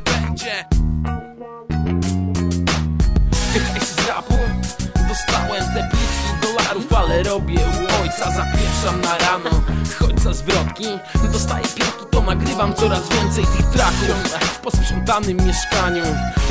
będzie. Tych z rapu Dostałem te pliki dolarów Ale robię u ojca, zapieprzam na rano Choć za zwrotki Dostaję piłki, to nagrywam coraz więcej tych traków W posprzątanym mieszkaniu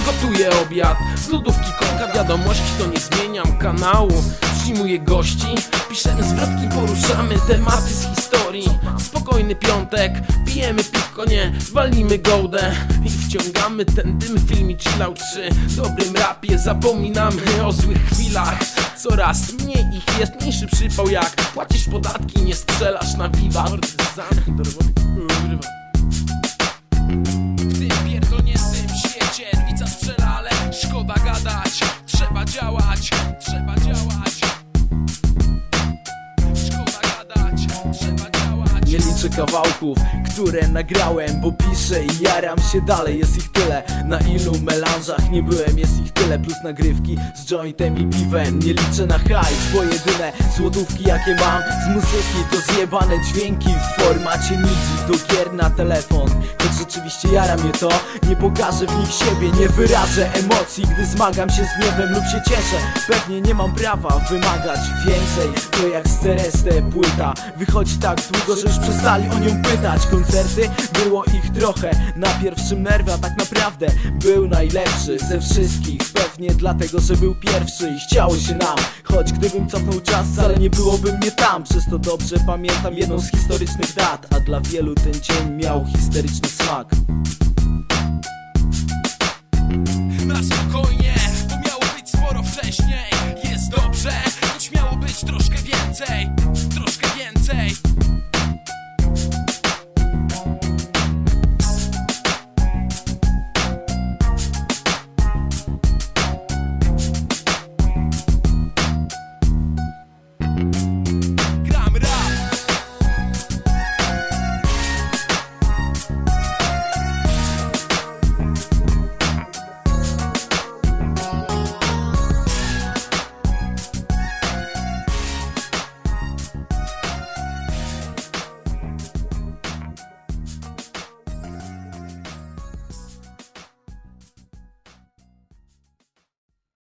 Gotuję obiad. Z lodówki koka wiadomości To nie zmieniam kanału Przyjmuję gości. Piszemy zwrotki, poruszamy tematy z historii. Spokojny piątek Pijemy piwko, nie Walimy gołdę. I wciągamy ten dym Filmik chillout przy dobrym rapie Zapominamy o złych chwilach. Coraz mniej ich jest Mniejszy przypał jak. Płacisz podatki, nie strzelasz na wiwat liczę kawałków, które nagrałem Bo piszę i jaram się dalej, jest ich tyle Na ilu melanżach nie byłem, jest ich tyle Plus nagrywki z jointem i piwem. Nie liczę na hajs, bo jedyne złotówki jakie mam Z muzyki to zjebane dźwięki w formacie MIDI Do gier na telefon. Choć rzeczywiście jara mnie to Nie pokażę w nich siebie, nie wyrażę emocji Gdy zmagam się z gniewem lub się cieszę. Pewnie nie mam prawa wymagać więcej To jak z płyta. Wychodzi tak długo, że już przestali o nią pytać. Koncerty, było ich trochę. Na pierwszym nerwie, a tak naprawdę Był najlepszy ze wszystkich. Pewnie dlatego, że był pierwszy i chciało się nam. Choć gdybym cofnął czas, wcale nie byłoby mnie tam. Przez to dobrze pamiętam jedną z historycznych dat A dla wielu ten dzień miał historyczny smak. Na spokojnie, bo miało być sporo wcześniej. Jest dobrze, choć miało być troszkę więcej